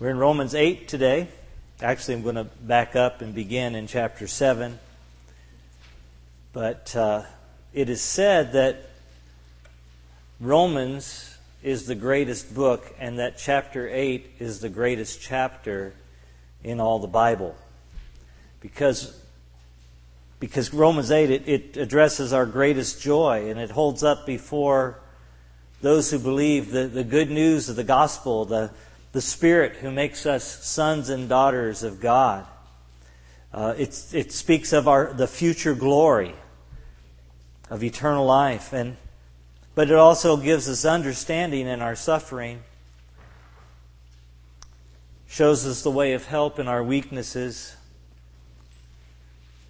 We're in Romans 8 today. Actually, I'm going to back up and begin in chapter 7. But uh, it is said that Romans is the greatest book and that chapter 8 is the greatest chapter in all the Bible. Because, because Romans 8, it, it addresses our greatest joy and it holds up before those who believe the, the good news of the gospel, the, the Spirit who makes us sons and daughters of God. Uh, it speaks of our, the future glory of eternal life. And, but it also gives us understanding in our suffering, shows us the way of help in our weaknesses,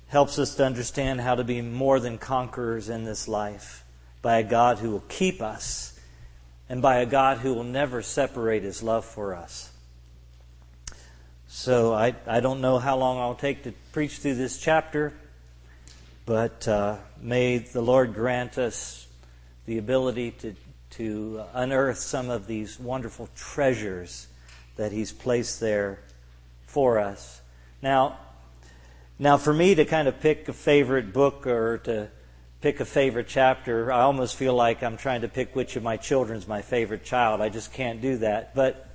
helps us to understand how to be more than conquerors in this life by a God who will keep us and by a God who will never separate his love for us. So I, I don't know how long I'll take to preach through this chapter. But uh, may the Lord grant us the ability to, to unearth some of these wonderful treasures that He's placed there for us. Now, now for me to kind of pick a favorite book or to pick a favorite chapter, I almost feel like I'm trying to pick which of my children's my favorite child. I just can't do that. But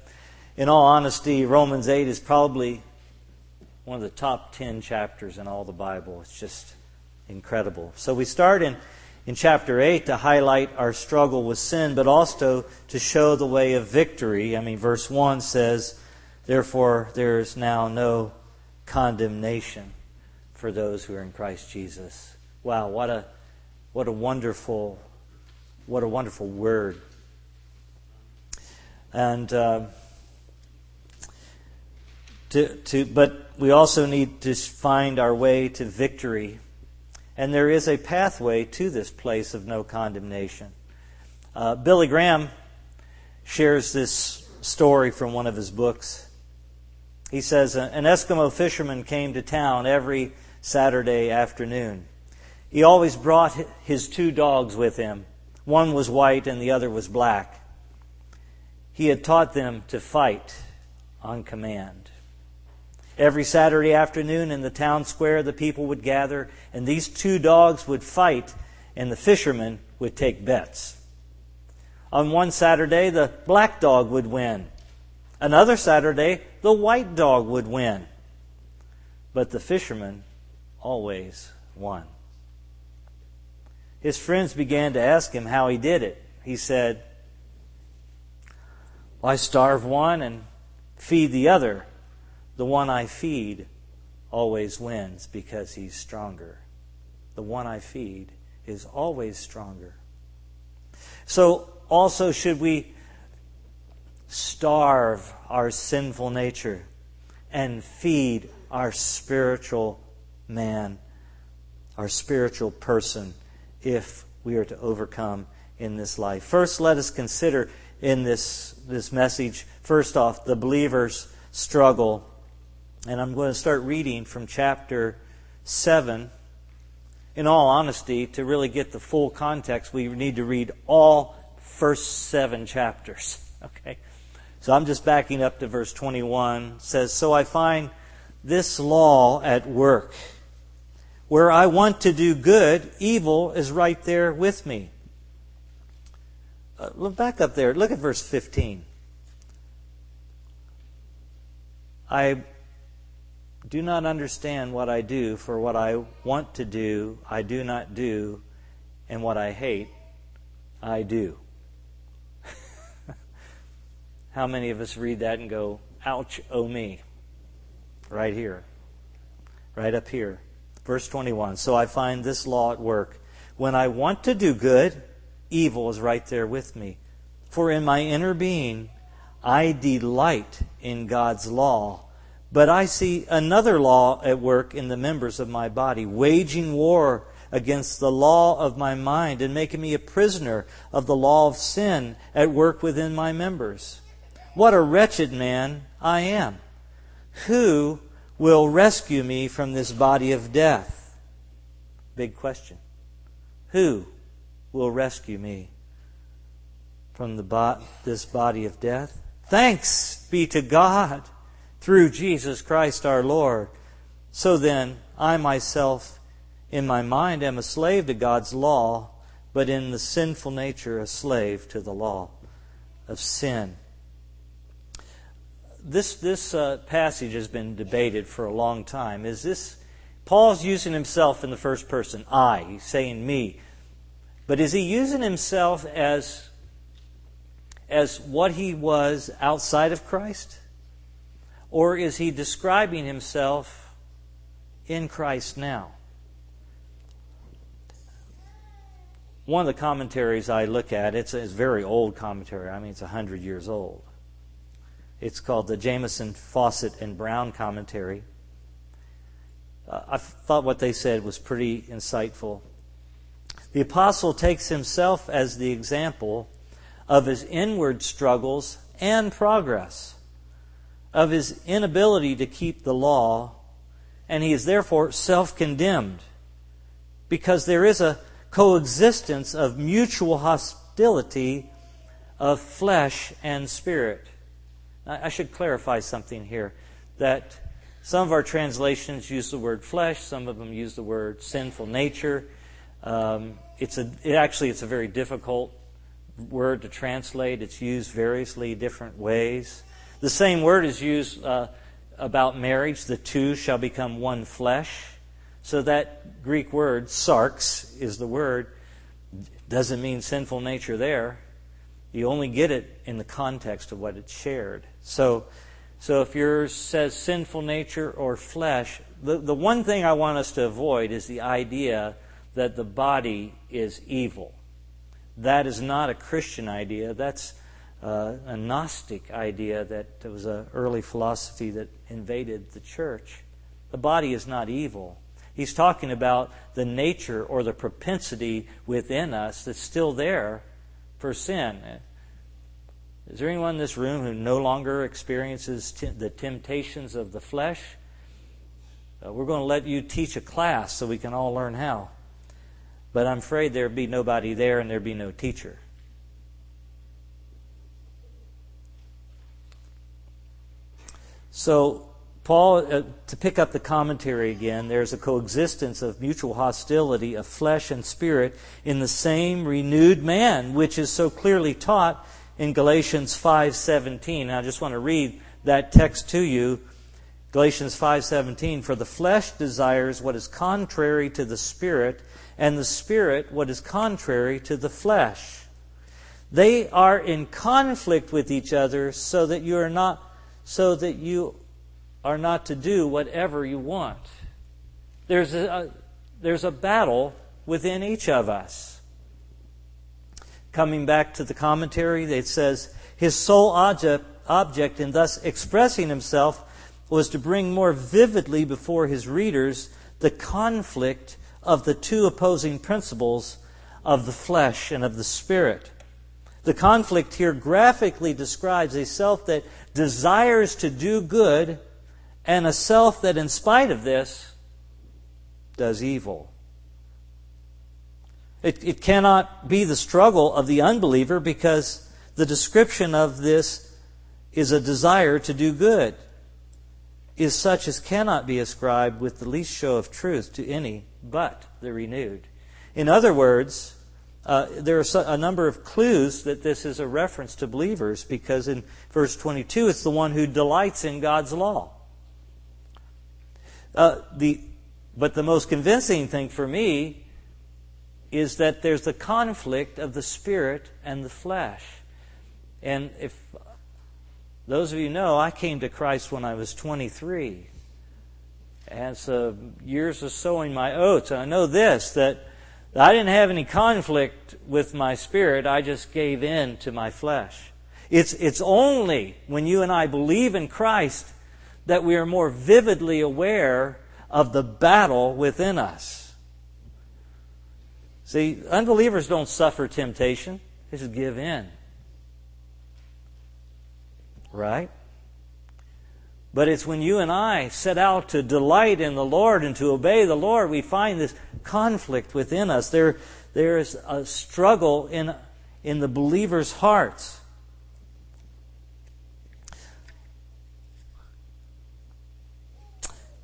in all honesty, Romans 8 is probably one of the top 10 chapters in all the Bible. It's just incredible. So we start in, in chapter 8 to highlight our struggle with sin, but also to show the way of victory. I mean, verse 1 says, Therefore, there is now no condemnation for those who are in Christ Jesus. Wow, what a, what a wonderful, what a wonderful word. And, uh, to, to, but we also need to find our way to victory and there is a pathway to this place of no condemnation. Uh, Billy Graham shares this story from one of his books. He says an Eskimo fisherman came to town every Saturday afternoon. He always brought his two dogs with him. One was white and the other was black. He had taught them to fight on command. Every Saturday afternoon in the town square, the people would gather, and these two dogs would fight, and the fishermen would take bets. On one Saturday, the black dog would win. Another Saturday, the white dog would win. But the fishermen always won. His friends began to ask him how he did it. He said, I starve one and feed the other the one I feed always wins because he's stronger. The one I feed is always stronger. So, also, should we starve our sinful nature and feed our spiritual man, our spiritual person, if we are to overcome in this life? First, let us consider in this, this message, first off, the believer's struggle and I'm going to start reading from chapter 7. In all honesty, to really get the full context, we need to read all first seven chapters. Okay? So I'm just backing up to verse 21. It says, So I find this law at work. Where I want to do good, evil is right there with me. Uh, look back up there. Look at verse 15. I do not understand what I do, for what I want to do, I do not do, and what I hate, I do. How many of us read that and go, ouch, oh me? Right here. Right up here. Verse 21. So I find this law at work. When I want to do good, evil is right there with me. For in my inner being, I delight in God's law but I see another law at work in the members of my body, waging war against the law of my mind and making me a prisoner of the law of sin at work within my members. What a wretched man I am. Who will rescue me from this body of death? Big question. Who will rescue me from the bo- this body of death? Thanks be to God through Jesus Christ our Lord. So then, I myself, in my mind, am a slave to God's law, but in the sinful nature, a slave to the law of sin. This, this uh, passage has been debated for a long time. Is this, Paul's using himself in the first person, I, he's saying me. But is he using himself as, as what he was outside of Christ? Or is he describing himself in Christ now? One of the commentaries I look at, it's a, it's a very old commentary. I mean, it's 100 years old. It's called the Jamieson, Fausset, and Brown Commentary. Uh, I thought what they said was pretty insightful. The apostle takes himself as the example of his inward struggles and progress of his inability to keep the law, and he is therefore self condemned because there is a coexistence of mutual hostility of flesh and spirit. I should clarify something here that some of our translations use the word flesh, some of them use the word sinful nature. Um, it's a, it actually, it's a very difficult word to translate. It's used variously different ways. The same word is used uh, about marriage. The two shall become one flesh. So that Greek word, sarx, is the word. Doesn't mean sinful nature there. You only get it in the context of what it's shared. So, so if yours says sinful nature or flesh, the, the one thing I want us to avoid is the idea that the body is evil. That is not a Christian idea. That's uh, a Gnostic idea that was an early philosophy that invaded the church. The body is not evil. He's talking about the nature or the propensity within us that's still there for sin. Is there anyone in this room who no longer experiences t- the temptations of the flesh? Uh, we're going to let you teach a class so we can all learn how. But I'm afraid there'd be nobody there and there'd be no teacher. So, Paul, uh, to pick up the commentary again, there's a coexistence of mutual hostility of flesh and spirit in the same renewed man, which is so clearly taught in Galatians 5:17. I just want to read that text to you. Galatians 5:17 for the flesh desires what is contrary to the spirit and the spirit what is contrary to the flesh. They are in conflict with each other so that you are not so that you are not to do whatever you want. There's a, there's a battle within each of us. Coming back to the commentary, it says, His sole object, object in thus expressing himself was to bring more vividly before his readers the conflict of the two opposing principles of the flesh and of the spirit. The conflict here graphically describes a self that desires to do good and a self that, in spite of this, does evil. It, it cannot be the struggle of the unbeliever because the description of this is a desire to do good, is such as cannot be ascribed with the least show of truth to any but the renewed. In other words, uh, there are a number of clues that this is a reference to believers because in verse 22 it's the one who delights in God's law. Uh, the, but the most convincing thing for me is that there's the conflict of the spirit and the flesh. And if those of you know, I came to Christ when I was 23. And so years of sowing my oats. And I know this, that I didn't have any conflict with my spirit. I just gave in to my flesh. It's, it's only when you and I believe in Christ that we are more vividly aware of the battle within us. See, unbelievers don't suffer temptation, they just give in. Right? But it's when you and I set out to delight in the Lord and to obey the Lord, we find this conflict within us. There, there is a struggle in, in the believer's hearts.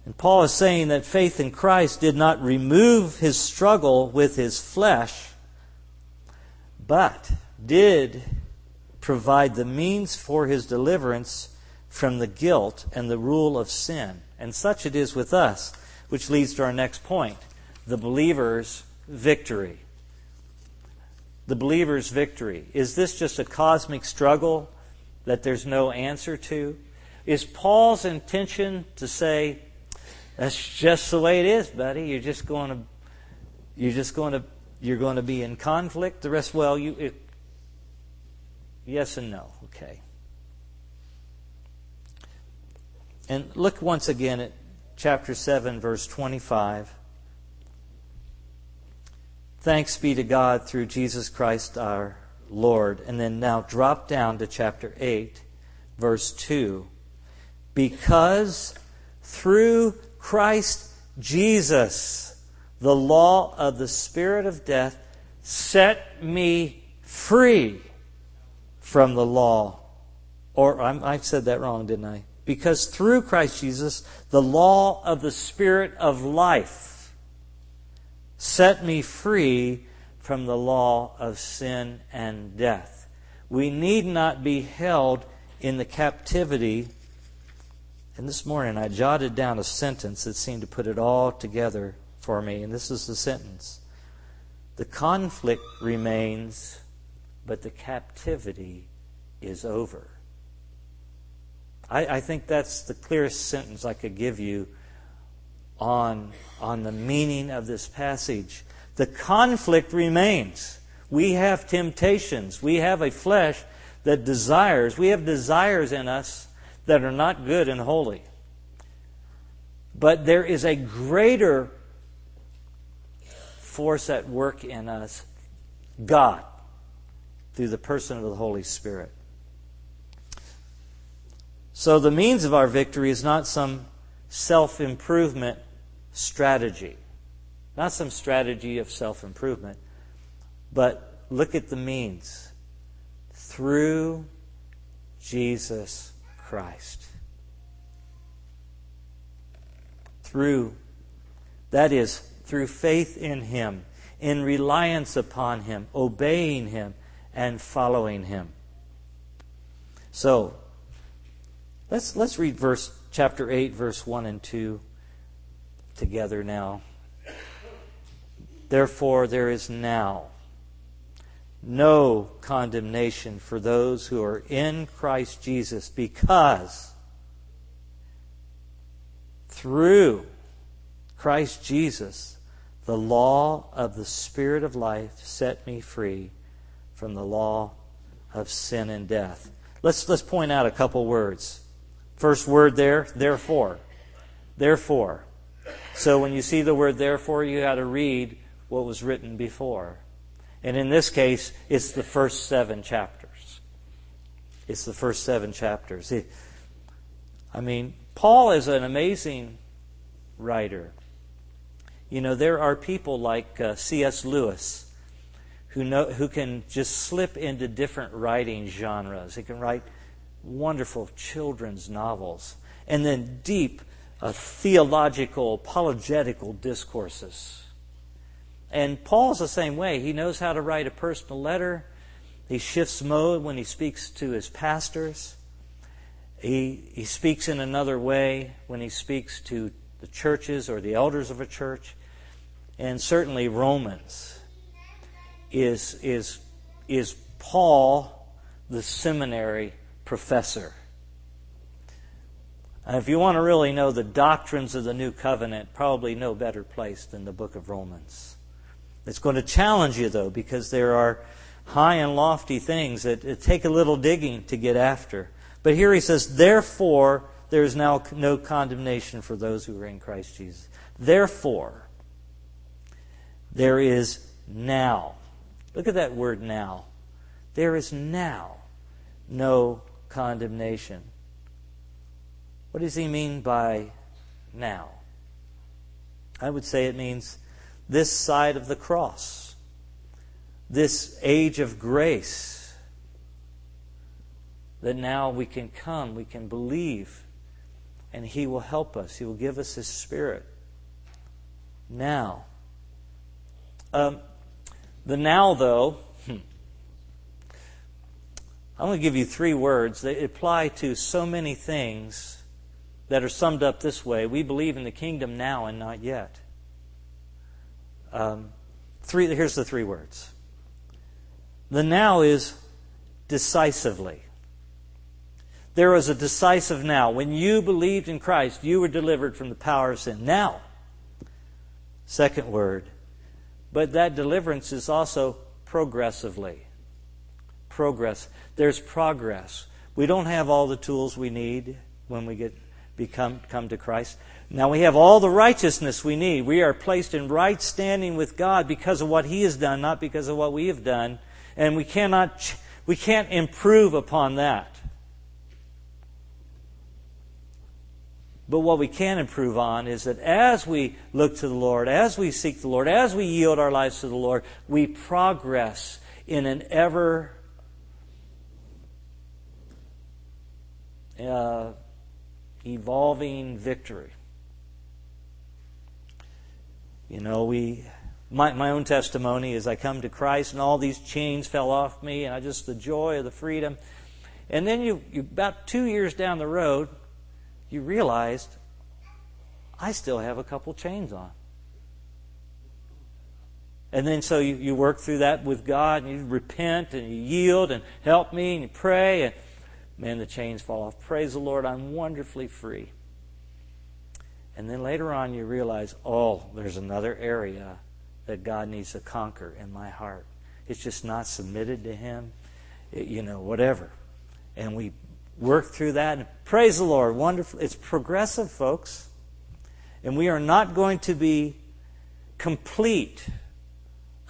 And Paul is saying that faith in Christ did not remove his struggle with his flesh, but did provide the means for his deliverance from the guilt and the rule of sin. And such it is with us, which leads to our next point the believer's victory. The believer's victory. Is this just a cosmic struggle that there's no answer to? Is Paul's intention to say, that's just the way it is, buddy. You're just going to, you're just going to, you're going to be in conflict. The rest, well, you, it, yes and no. Okay. And look once again at chapter 7, verse 25. Thanks be to God through Jesus Christ our Lord. And then now drop down to chapter 8, verse 2. Because through Christ Jesus, the law of the Spirit of death set me free from the law. Or I said that wrong, didn't I? Because through Christ Jesus, the law of the Spirit of life set me free from the law of sin and death. We need not be held in the captivity. And this morning I jotted down a sentence that seemed to put it all together for me. And this is the sentence The conflict remains, but the captivity is over. I, I think that's the clearest sentence I could give you on, on the meaning of this passage. The conflict remains. We have temptations. We have a flesh that desires. We have desires in us that are not good and holy. But there is a greater force at work in us God, through the person of the Holy Spirit. So the means of our victory is not some self improvement strategy, not some strategy of self improvement, but look at the means through Jesus Christ. Through, that is, through faith in Him, in reliance upon Him, obeying Him, and following Him. So, Let's, let's read verse chapter 8, verse 1 and 2 together now. Therefore, there is now no condemnation for those who are in Christ Jesus because through Christ Jesus, the law of the Spirit of life set me free from the law of sin and death. Let's, let's point out a couple words. First word there, therefore. Therefore. So when you see the word therefore, you got to read what was written before. And in this case, it's the first seven chapters. It's the first seven chapters. I mean, Paul is an amazing writer. You know, there are people like uh, C.S. Lewis who know who can just slip into different writing genres. He can write wonderful children's novels, and then deep uh, theological, apologetical discourses. And Paul's the same way. He knows how to write a personal letter. He shifts mode when he speaks to his pastors. He, he speaks in another way when he speaks to the churches or the elders of a church. And certainly Romans is, is, is Paul, the seminary professor. if you want to really know the doctrines of the new covenant, probably no better place than the book of Romans. It's going to challenge you, though, because there are high and lofty things that take a little digging to get after. But here he says, Therefore, there is now no condemnation for those who are in Christ Jesus. Therefore, there is now. Look at that word now. There is now no condemnation. What does he mean by now? I would say it means this side of the cross, this age of grace, that now we can come, we can believe, and He will help us. He will give us His Spirit. Now, um, the now, though, hmm, I'm going to give you three words. They apply to so many things that are summed up this way We believe in the kingdom now and not yet. Um, three, here's the three words. The now is decisively. There was a decisive now. When you believed in Christ, you were delivered from the power of sin. Now, second word, but that deliverance is also progressively. Progress. There's progress. We don't have all the tools we need when we get become come to Christ. Now we have all the righteousness we need. We are placed in right standing with God because of what He has done, not because of what we have done. And we cannot we can't improve upon that. But what we can improve on is that as we look to the Lord, as we seek the Lord, as we yield our lives to the Lord, we progress in an ever uh, evolving victory. You know, we my, my own testimony is I come to Christ and all these chains fell off me and I just the joy of the freedom. And then you, you about two years down the road, you realized I still have a couple chains on. And then so you, you work through that with God and you repent and you yield and help me and you pray and man, the chains fall off. Praise the Lord, I'm wonderfully free. And then later on you realize, oh, there's another area that God needs to conquer in my heart. It's just not submitted to Him, it, you know, whatever. And we work through that. And praise the Lord. Wonderful. It's progressive, folks. And we are not going to be complete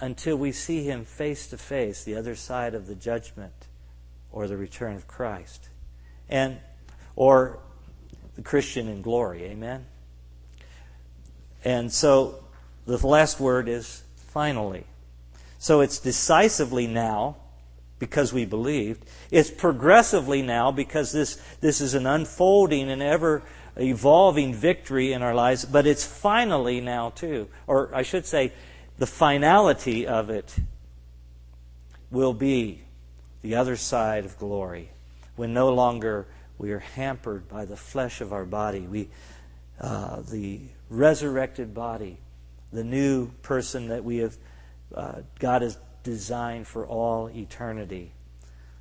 until we see Him face to face, the other side of the judgment or the return of Christ. And, or the Christian in glory. Amen? And so the last word is finally. So it's decisively now because we believed. It's progressively now because this, this is an unfolding and ever evolving victory in our lives, but it's finally now too. Or I should say, the finality of it will be the other side of glory when no longer we are hampered by the flesh of our body. We, uh, the resurrected body, the new person that we have, uh, God has designed for all eternity.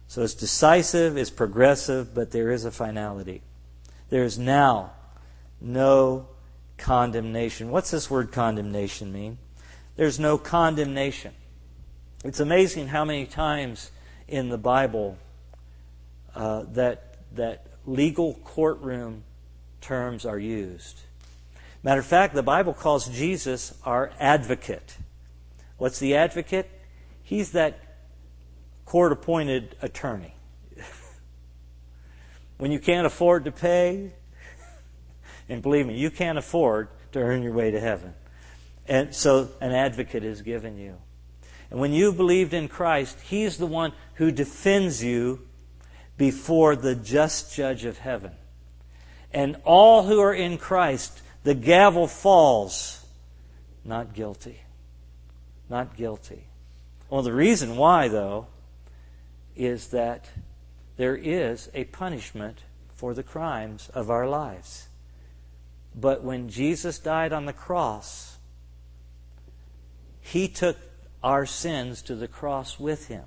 So it's decisive, it's progressive, but there is a finality. There is now no condemnation. What's this word condemnation mean? There's no condemnation. It's amazing how many times in the Bible uh, that that legal courtroom terms are used. Matter of fact, the Bible calls Jesus our advocate. What's the advocate? He's that court appointed attorney. when you can't afford to pay, and believe me, you can't afford to earn your way to heaven. And so an advocate is given you. And when you believed in Christ, He's the one who defends you before the just judge of heaven. And all who are in Christ, the gavel falls, not guilty. Not guilty. Well, the reason why, though, is that there is a punishment for the crimes of our lives. But when Jesus died on the cross, he took our sins to the cross with him.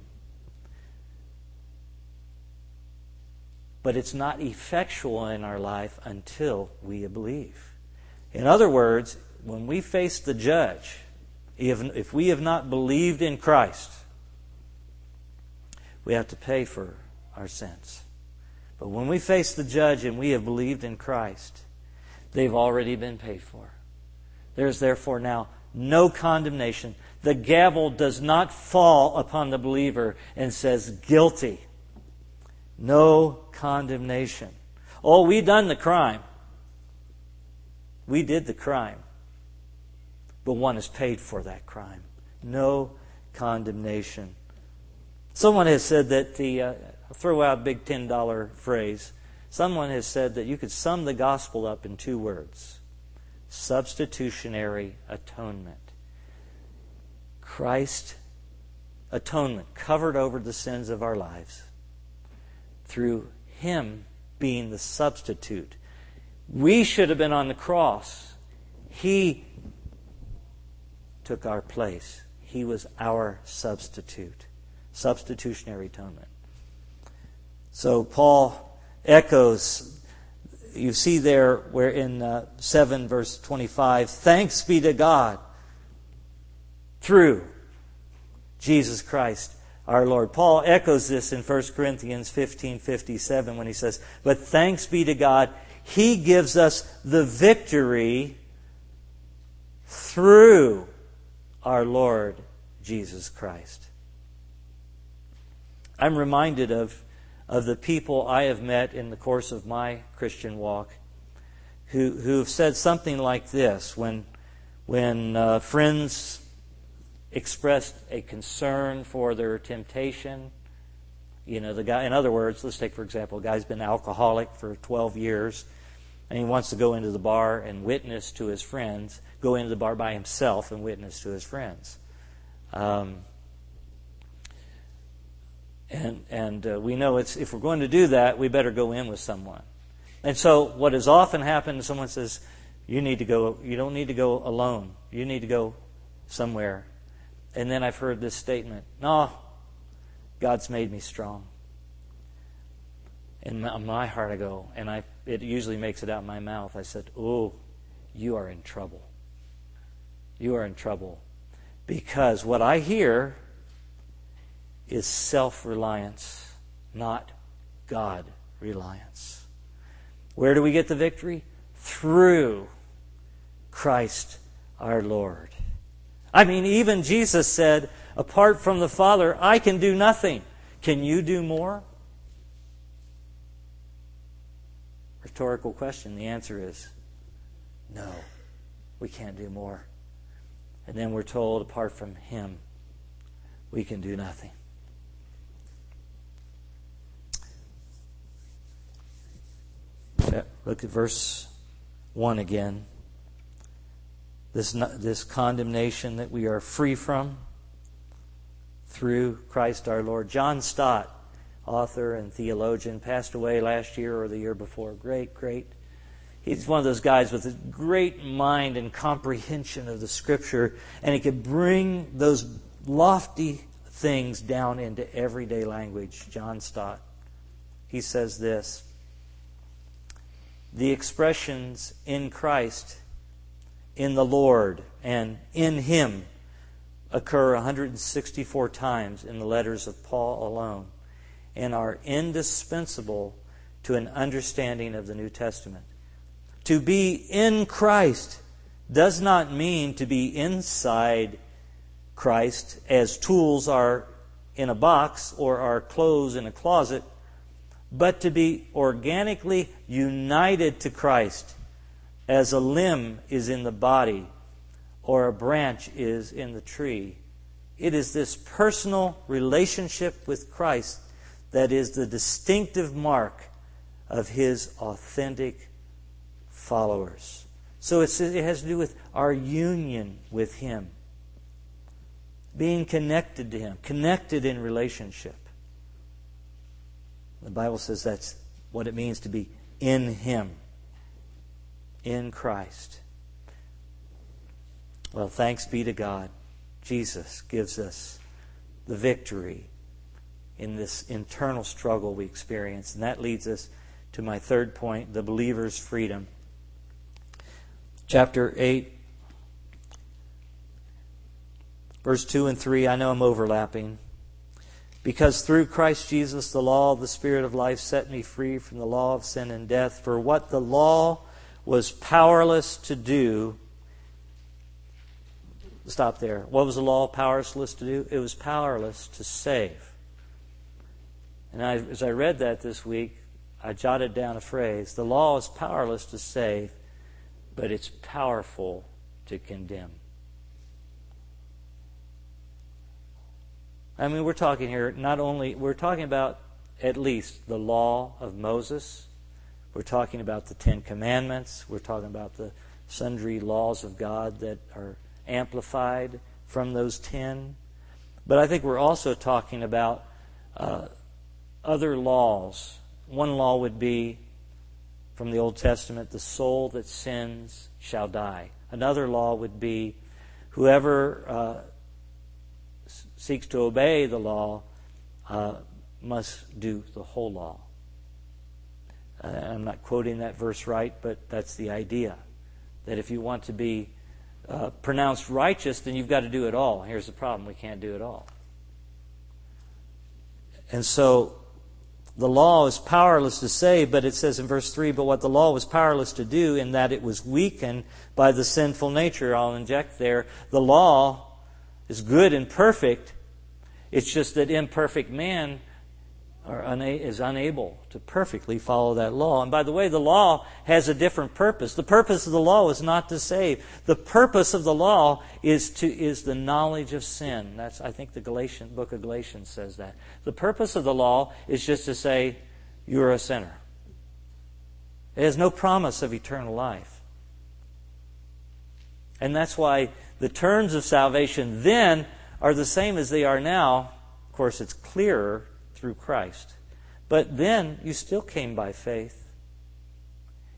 But it's not effectual in our life until we believe. In other words, when we face the judge, if, if we have not believed in Christ, we have to pay for our sins. But when we face the judge and we have believed in Christ, they've already been paid for. There's therefore now no condemnation. The gavel does not fall upon the believer and says guilty. No condemnation. Oh, we done the crime. We did the crime but one is paid for that crime. No condemnation. Someone has said that the, uh, throw out big $10 phrase, Someone has said that you could sum the gospel up in two words substitutionary atonement. Christ atonement covered over the sins of our lives through Him being the substitute. We should have been on the cross. He took our place. He was our substitute. Substitutionary atonement. So Paul echoes, you see there where in uh, 7 verse 25, thanks be to God through Jesus Christ our Lord. Paul echoes this in 1 Corinthians 15:57 when he says, "But thanks be to God, he gives us the victory through our Lord Jesus Christ." I'm reminded of of the people I have met in the course of my Christian walk who who have said something like this when when uh, friends expressed a concern for their temptation. You know, the guy, in other words, let's take for example, a guy's been alcoholic for 12 years and he wants to go into the bar and witness to his friends, go into the bar by himself and witness to his friends. Um, and and uh, we know it's if we're going to do that, we better go in with someone. And so, what has often happened, someone says, "You need to go. You don't need to go alone. You need to go somewhere and then I've heard this statement No, God's made me strong. In my heart, I go, and I, it usually makes it out my mouth. I said, Oh, you are in trouble. You are in trouble. Because what I hear is self reliance, not God reliance. Where do we get the victory? Through Christ our Lord. I mean, even Jesus said, apart from the Father, I can do nothing. Can you do more? Rhetorical question. The answer is no, we can't do more. And then we're told, apart from Him, we can do nothing. Look at verse 1 again this, this condemnation that we are free from through Christ our Lord. John Stott, author and theologian, passed away last year or the year before. Great, great. He's one of those guys with a great mind and comprehension of the Scripture, and he could bring those lofty things down into everyday language. John Stott. He says this The expressions in Christ in the Lord and in Him occur 164 times in the letters of Paul alone and are indispensable to an understanding of the New Testament. To be in Christ does not mean to be inside Christ as tools are in a box or are clothes in a closet, but to be organically united to Christ as a limb is in the body or a branch is in the tree. It is this personal relationship with Christ that is the distinctive mark of his authentic followers. So it has to do with our union with him, being connected to him, connected in relationship. The Bible says that's what it means to be in him in Christ. Well, thanks be to God. Jesus gives us the victory in this internal struggle we experience. And that leads us to my third point the believer's freedom. Chapter 8, verse 2 and 3. I know I'm overlapping. Because through Christ Jesus, the law of the Spirit of life set me free from the law of sin and death. For what the law was powerless to do. Stop there. What was the law powerless to do? It was powerless to save. And I, as I read that this week, I jotted down a phrase The law is powerless to save, but it's powerful to condemn. I mean, we're talking here not only, we're talking about at least the law of Moses, We're talking about the Ten Commandments. We're talking about the sundry laws of God that are amplified from those ten. But I think we're also talking about uh, other laws. One law would be from the Old Testament the soul that sins shall die. Another law would be whoever uh, seeks to obey the law uh, must do the whole law. Uh, I'm not quoting that verse right, but that's the idea. That if you want to be uh, pronounced righteous, then you've got to do it all. Here's the problem we can't do it all. And so the law is powerless to save, but it says in verse 3 but what the law was powerless to do, in that it was weakened by the sinful nature. I'll inject there. The law is good and perfect. It's just that imperfect man una- is unable to perfectly follow that law. And by the way, the law has a different purpose. The purpose of the law is not to save. The purpose of the law is to is the knowledge of sin. That's I think the Galatian book of Galatians says that. The purpose of the law is just to say you're a sinner. It has no promise of eternal life. And that's why the terms of salvation then are the same as they are now. Of course, it's clearer through Christ. But then you still came by faith.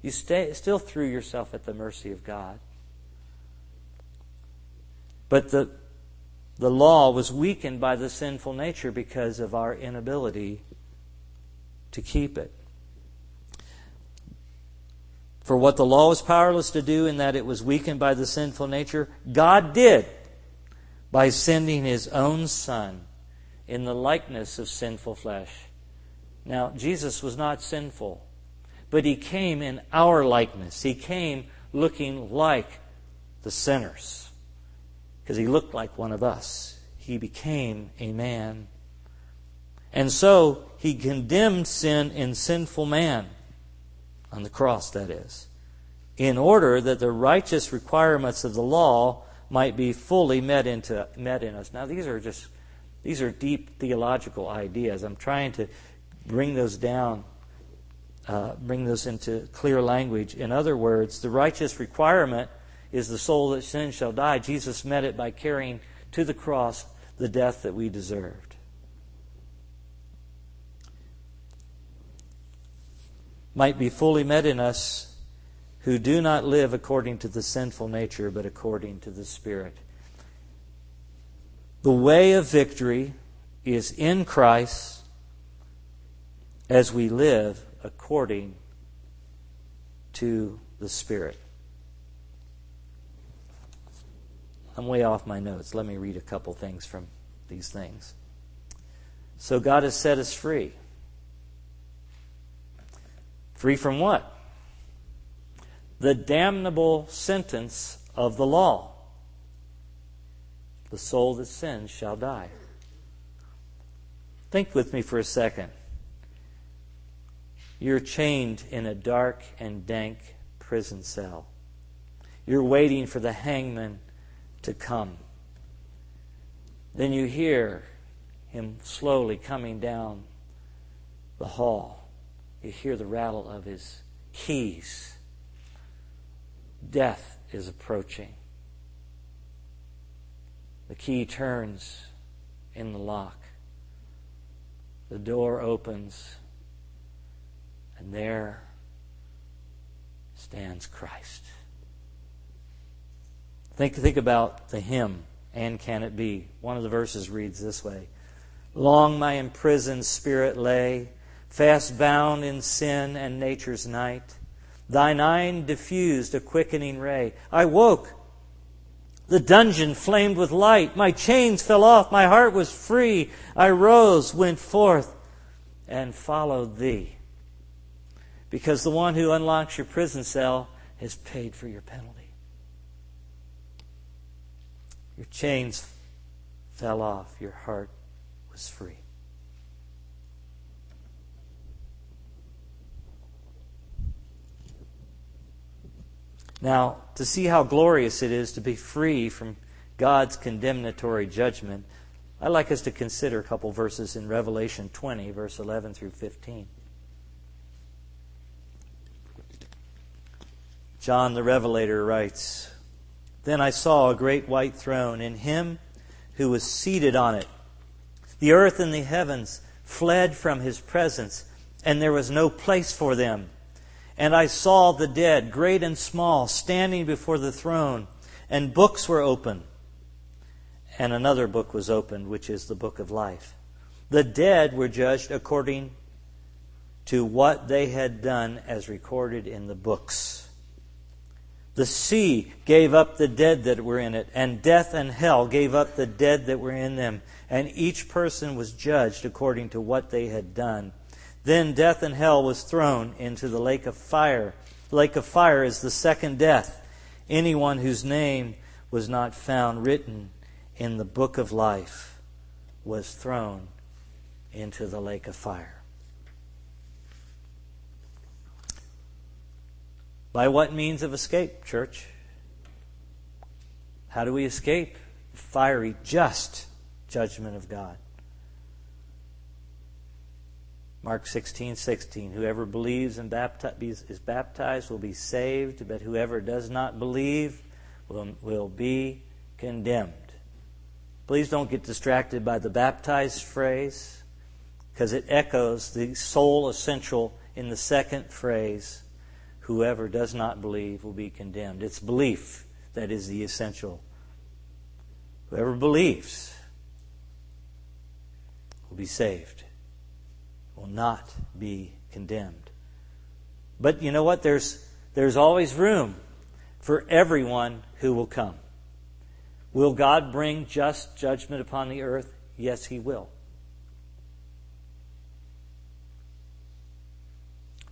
You stay, still threw yourself at the mercy of God. But the, the law was weakened by the sinful nature because of our inability to keep it. For what the law was powerless to do, in that it was weakened by the sinful nature, God did by sending His own Son in the likeness of sinful flesh. Now, Jesus was not sinful, but he came in our likeness. He came looking like the sinners because he looked like one of us. He became a man. And so he condemned sin in sinful man, on the cross, that is, in order that the righteous requirements of the law might be fully met, into, met in us. Now, these are just these are deep theological ideas. I'm trying to bring those down, uh, bring those into clear language. In other words, the righteous requirement is the soul that sins shall die. Jesus met it by carrying to the cross the death that we deserved. Might be fully met in us who do not live according to the sinful nature, but according to the Spirit. The way of victory is in Christ as we live according to the Spirit. I'm way off my notes. Let me read a couple things from these things. So God has set us free. Free from what? The damnable sentence of the law. The soul that sins shall die. Think with me for a second. You're chained in a dark and dank prison cell. You're waiting for the hangman to come. Then you hear him slowly coming down the hall. You hear the rattle of his keys. Death is approaching. The key turns in the lock. The door opens, and there stands Christ. Think, think about the hymn, And Can It Be? One of the verses reads this way Long my imprisoned spirit lay, fast bound in sin and nature's night. Thine eye diffused a quickening ray. I woke the dungeon flamed with light. My chains fell off. My heart was free. I rose, went forth, and followed thee. Because the one who unlocks your prison cell has paid for your penalty. Your chains fell off. Your heart was free. Now, to see how glorious it is to be free from God's condemnatory judgment, I'd like us to consider a couple verses in Revelation 20, verse 11 through 15. John the Revelator writes Then I saw a great white throne, and him who was seated on it. The earth and the heavens fled from his presence, and there was no place for them. And I saw the dead, great and small, standing before the throne, and books were open. And another book was opened, which is the book of life. The dead were judged according to what they had done as recorded in the books. The sea gave up the dead that were in it, and death and hell gave up the dead that were in them, and each person was judged according to what they had done. Then death and hell was thrown into the lake of fire. The lake of fire is the second death. Anyone whose name was not found written in the book of life was thrown into the lake of fire. By what means of escape, church? How do we escape the fiery, just judgment of God? Mark 16, 16. Whoever believes and is baptized will be saved, but whoever does not believe will, will be condemned. Please don't get distracted by the baptized phrase because it echoes the sole essential in the second phrase Whoever does not believe will be condemned. It's belief that is the essential. Whoever believes will be saved, will not be condemned. But you know what? There's, there's always room for everyone who will come. Will God bring just judgment upon the earth? Yes, He will.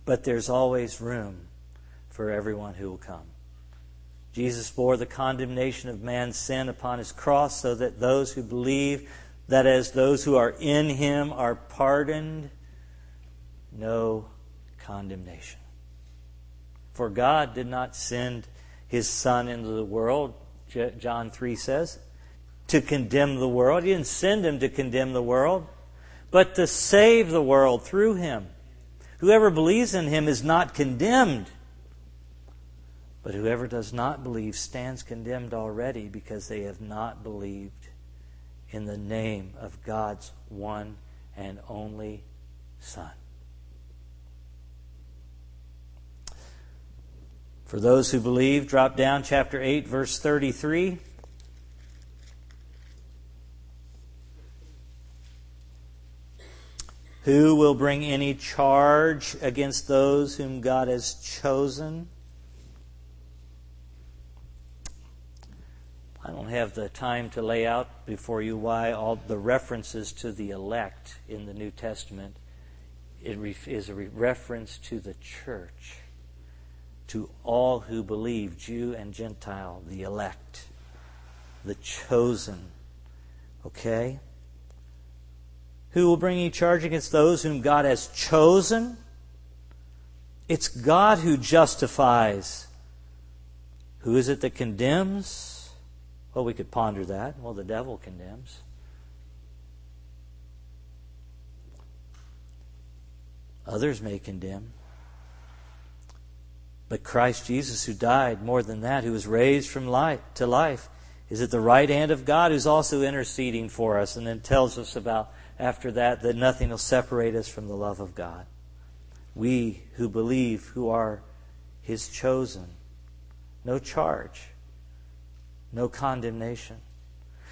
But there's always room for everyone who will come. Jesus bore the condemnation of man's sin upon his cross so that those who believe, that as those who are in him, are pardoned, no condemnation. For God did not send his Son into the world, John 3 says, to condemn the world. He didn't send him to condemn the world, but to save the world through him. Whoever believes in him is not condemned but whoever does not believe stands condemned already because they have not believed in the name of God's one and only Son. For those who believe, drop down chapter 8, verse 33. Who will bring any charge against those whom God has chosen? I don't have the time to lay out before you why all the references to the elect in the New Testament is a reference to the church, to all who believe, Jew and Gentile, the elect, the chosen. Okay? Who will bring any charge against those whom God has chosen? It's God who justifies. Who is it that condemns? Well, we could ponder that. Well, the devil condemns. Others may condemn. But Christ Jesus, who died, more than that, who was raised from life to life, is at the right hand of God, who's also interceding for us, and then tells us about after that that nothing will separate us from the love of God. We who believe, who are His chosen, no charge no condemnation.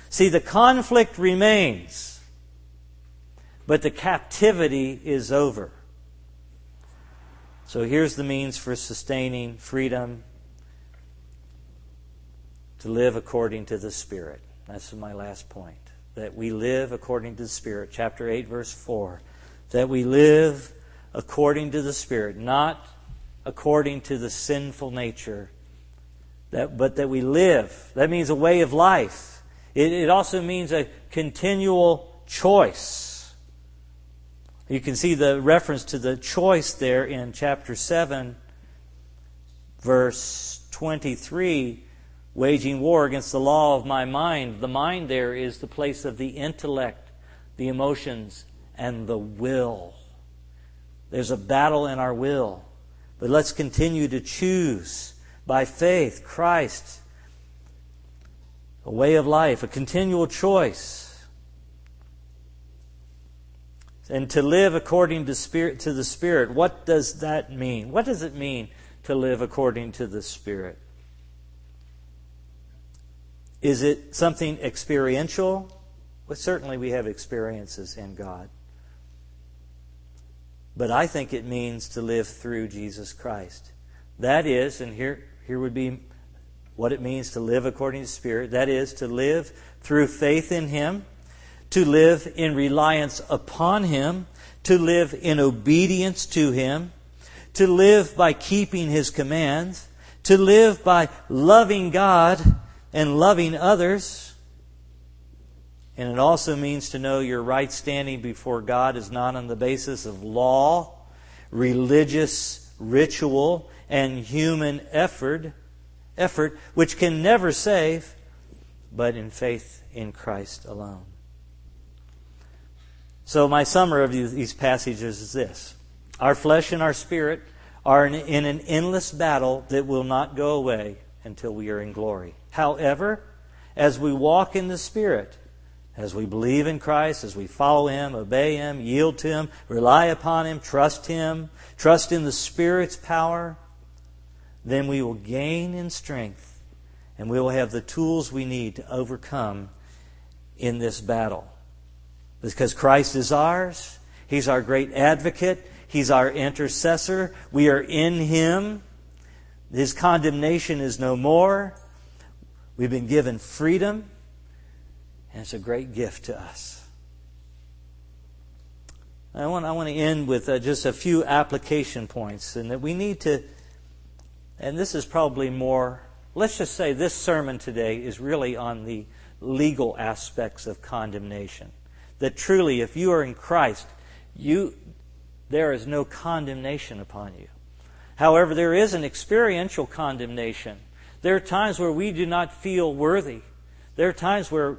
See, the conflict remains, but the captivity is over. So here's the means for sustaining freedom to live according to the Spirit. That's my last point. That we live according to the Spirit. Chapter 8, verse 4. That we live according to the Spirit, not according to the sinful nature that, but that we live. That means a way of life. It, it also means a continual choice. You can see the reference to the choice there in chapter 7, verse 23 waging war against the law of my mind. The mind there is the place of the intellect, the emotions, and the will. There's a battle in our will. But let's continue to choose by faith, Christ, a way of life, a continual choice. And to live according to spirit to the Spirit, what does that mean? What does it mean to live according to the Spirit? Is it something experiential? Well, certainly we have experiences in God. But I think it means to live through Jesus Christ. That is, and here, here would be what it means to live according to Spirit. That is, to live through faith in Him, to live in reliance upon Him, to live in obedience to Him, to live by keeping His commands, to live by loving God and loving others. And it also means to know your right standing before God is not on the basis of law, religious ritual, and human effort, effort which can never save, but in faith in Christ alone. So my summary of these passages is this. Our flesh and our spirit are in an endless battle that will not go away until we are in glory. However, as we walk in the Spirit, as we believe in Christ, as we follow Him, obey Him, yield to Him, rely upon Him, trust Him, trust in the Spirit's power, then we will gain in strength and we will have the tools we need to overcome in this battle. Because Christ is ours, He's our great advocate, He's our intercessor, we are in Him, His condemnation is no more. We've been given freedom, and it's a great gift to us. I want, I want to end with uh, just a few application points, and that we need to, and this is probably more, let's just say this sermon today is really on the legal aspects of condemnation. That truly, if you are in Christ, you, there is no condemnation upon you. However, there is an experiential condemnation there are times where we do not feel worthy. There are times where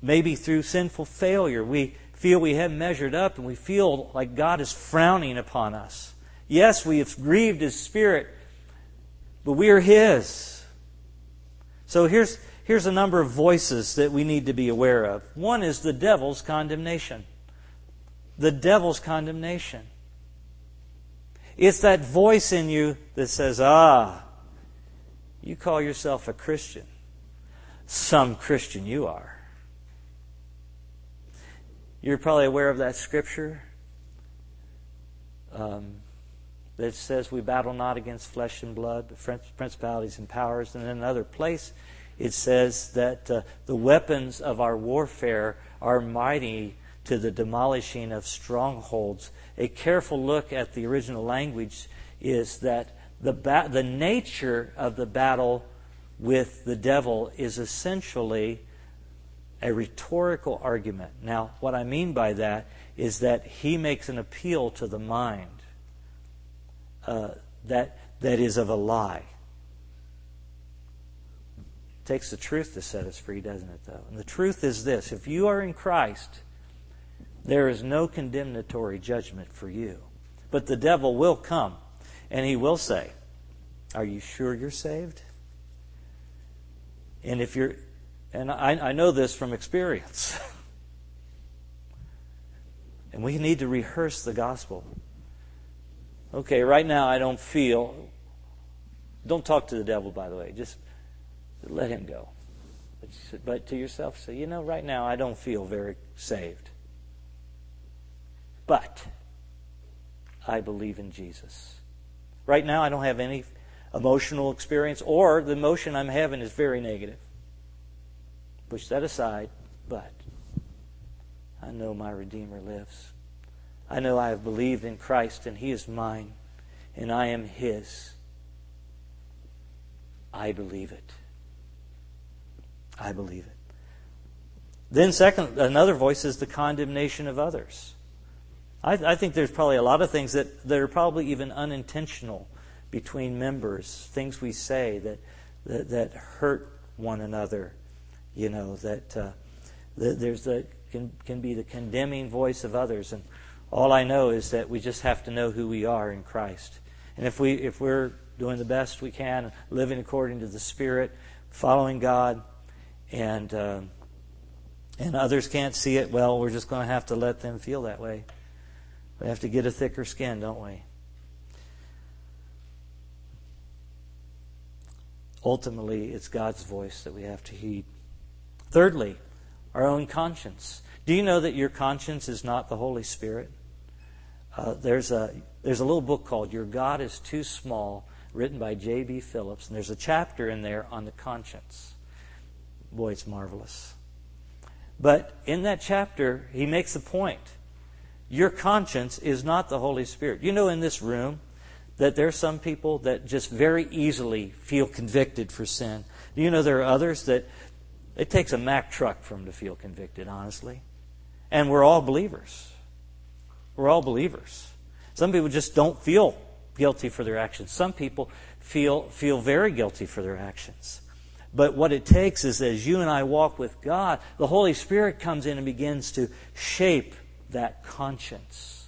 maybe through sinful failure we feel we haven't measured up and we feel like God is frowning upon us. Yes, we have grieved His Spirit, but we are His. So here's, here's a number of voices that we need to be aware of. One is the devil's condemnation. The devil's condemnation. It's that voice in you that says, ah, you call yourself a Christian. Some Christian you are. You're probably aware of that scripture um, that says we battle not against flesh and blood, but principalities and powers. And in another place, it says that uh, the weapons of our warfare are mighty to the demolishing of strongholds. A careful look at the original language is that the, ba- the nature of the battle with the devil is essentially a rhetorical argument. Now, what I mean by that is that he makes an appeal to the mind uh, that, that is of a lie. Takes the truth to set us free, doesn't it, though? And the truth is this if you are in Christ, there is no condemnatory judgment for you. But the devil will come and he will say, Are you sure you're saved? And if you're, and I, I know this from experience. and we need to rehearse the gospel. Okay, right now I don't feel. Don't talk to the devil, by the way. Just let him go. But to yourself, say, you know, right now I don't feel very saved. But I believe in Jesus. Right now, I don't have any emotional experience, or the emotion I'm having is very negative. Push that aside, but I know my Redeemer lives. I know I have believed in Christ, and He is mine, and I am His. I believe it. I believe it. Then, second, another voice is the condemnation of others. I, I, think there's probably a lot of things that, that are probably even unintentional between members, things we say that, that, that hurt one another, you know, that, uh, that there's the, can, can be the condemning voice of others. And all I know is that we just have to know who we are in Christ. And if, we, if we're doing the best we can, living according to the Spirit, following God, and uh, and others can't see it. Well, we're just going to have to let them feel that way. We have to get a thicker skin, don't we? Ultimately, it's God's voice that we have to heed. Thirdly, our own conscience. Do you know that your conscience is not the Holy Spirit? Uh, there's a there's a little book called "Your God Is Too Small," written by J.B. Phillips, and there's a chapter in there on the conscience. Boy, it's marvelous. But in that chapter, he makes a point. Your conscience is not the Holy Spirit. You know, in this room, that there are some people that just very easily feel convicted for sin. Do you know there are others that it takes a Mack truck for them to feel convicted, honestly? And we're all believers. We're all believers. Some people just don't feel guilty for their actions. Some people feel, feel very guilty for their actions. But what it takes is as you and I walk with God, the Holy Spirit comes in and begins to shape that conscience.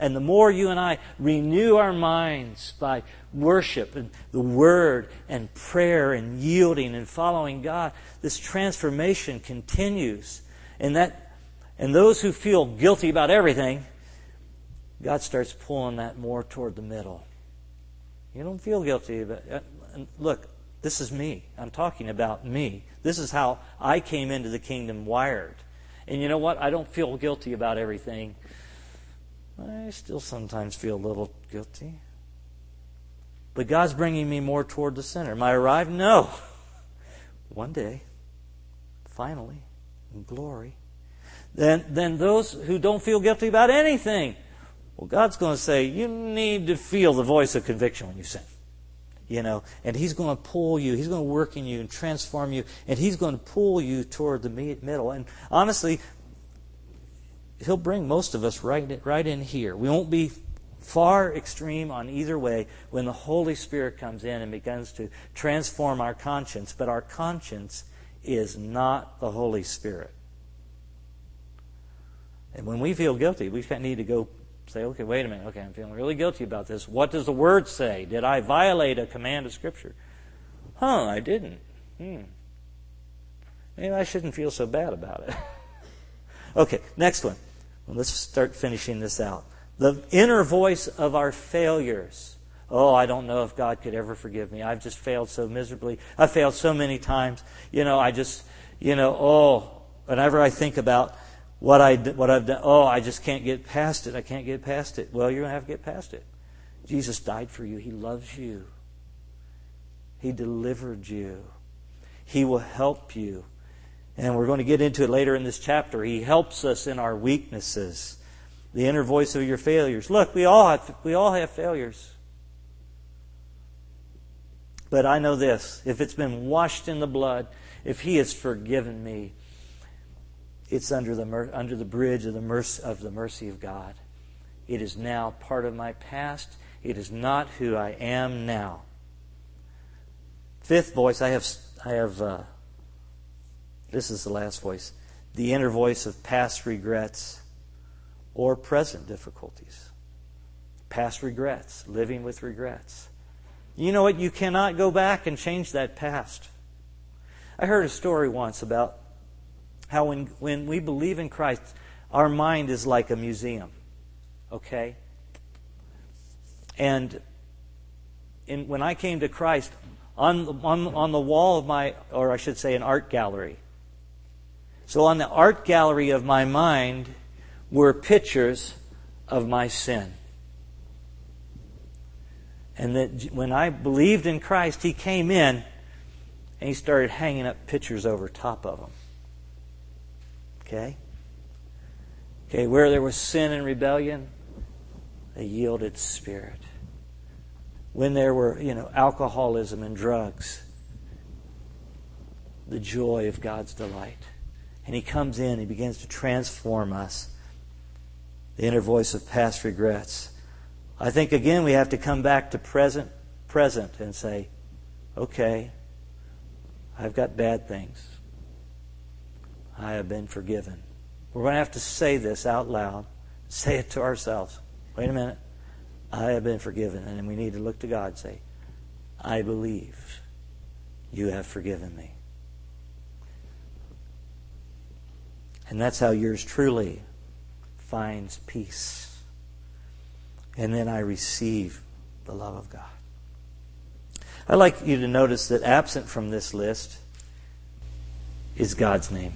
And the more you and I renew our minds by worship and the Word and prayer and yielding and following God, this transformation continues. And that, and those who feel guilty about everything, God starts pulling that more toward the middle. You don't feel guilty about. Uh, look, this is me. I'm talking about me. This is how I came into the kingdom wired. And you know what? I don't feel guilty about everything I still sometimes feel a little guilty. But God's bringing me more toward the center. Am I arrived? No. One day, finally, in glory. Then, then those who don't feel guilty about anything, well, God's going to say, you need to feel the voice of conviction when you sin. You know, and He's going to pull you, He's going to work in you and transform you, and He's going to pull you toward the middle. And honestly, He'll bring most of us right, right in here. We won't be far extreme on either way when the Holy Spirit comes in and begins to transform our conscience. But our conscience is not the Holy Spirit. And when we feel guilty, we need to go say, okay, wait a minute. Okay, I'm feeling really guilty about this. What does the Word say? Did I violate a command of Scripture? Huh, I didn't. Hmm. Maybe I shouldn't feel so bad about it. okay, next one. Well, let's start finishing this out. The inner voice of our failures. Oh, I don't know if God could ever forgive me. I've just failed so miserably. I've failed so many times. You know, I just, you know, oh, whenever I think about what I what I've done, oh, I just can't get past it. I can't get past it. Well, you're going to have to get past it. Jesus died for you. He loves you. He delivered you. He will help you. And we're going to get into it later in this chapter. He helps us in our weaknesses, the inner voice of your failures. Look, we all have, we all have failures. But I know this if it's been washed in the blood, if He has forgiven me, it's under the, under the bridge of the, mercy, of the mercy of God. It is now part of my past. It is not who I am now. Fifth voice, I have, I have uh, this is the last voice the inner voice of past regrets or present difficulties. Past regrets, living with regrets. You know what? You cannot go back and change that past. I heard a story once about how when, when we believe in Christ, our mind is like a museum. Okay? And in, when I came to Christ, on, on, on the wall of my, or I should say, an art gallery, so on the art gallery of my mind were pictures of my sin. And that when I believed in Christ, He came in and He started hanging up pictures over top of them. Okay? Okay, where there was sin and rebellion, a yielded spirit. When there were, you know, alcoholism and drugs, the joy of God's delight. And He comes in, He begins to transform us. The inner voice of past regrets. I think again we have to come back to present, present, and say, okay, I've got bad things. I have been forgiven. We're going to have to say this out loud. Say it to ourselves. Wait a minute. I have been forgiven. And we need to look to God and say, I believe you have forgiven me. And that's how yours truly finds peace. And then I receive the love of God. I'd like you to notice that absent from this list is God's name.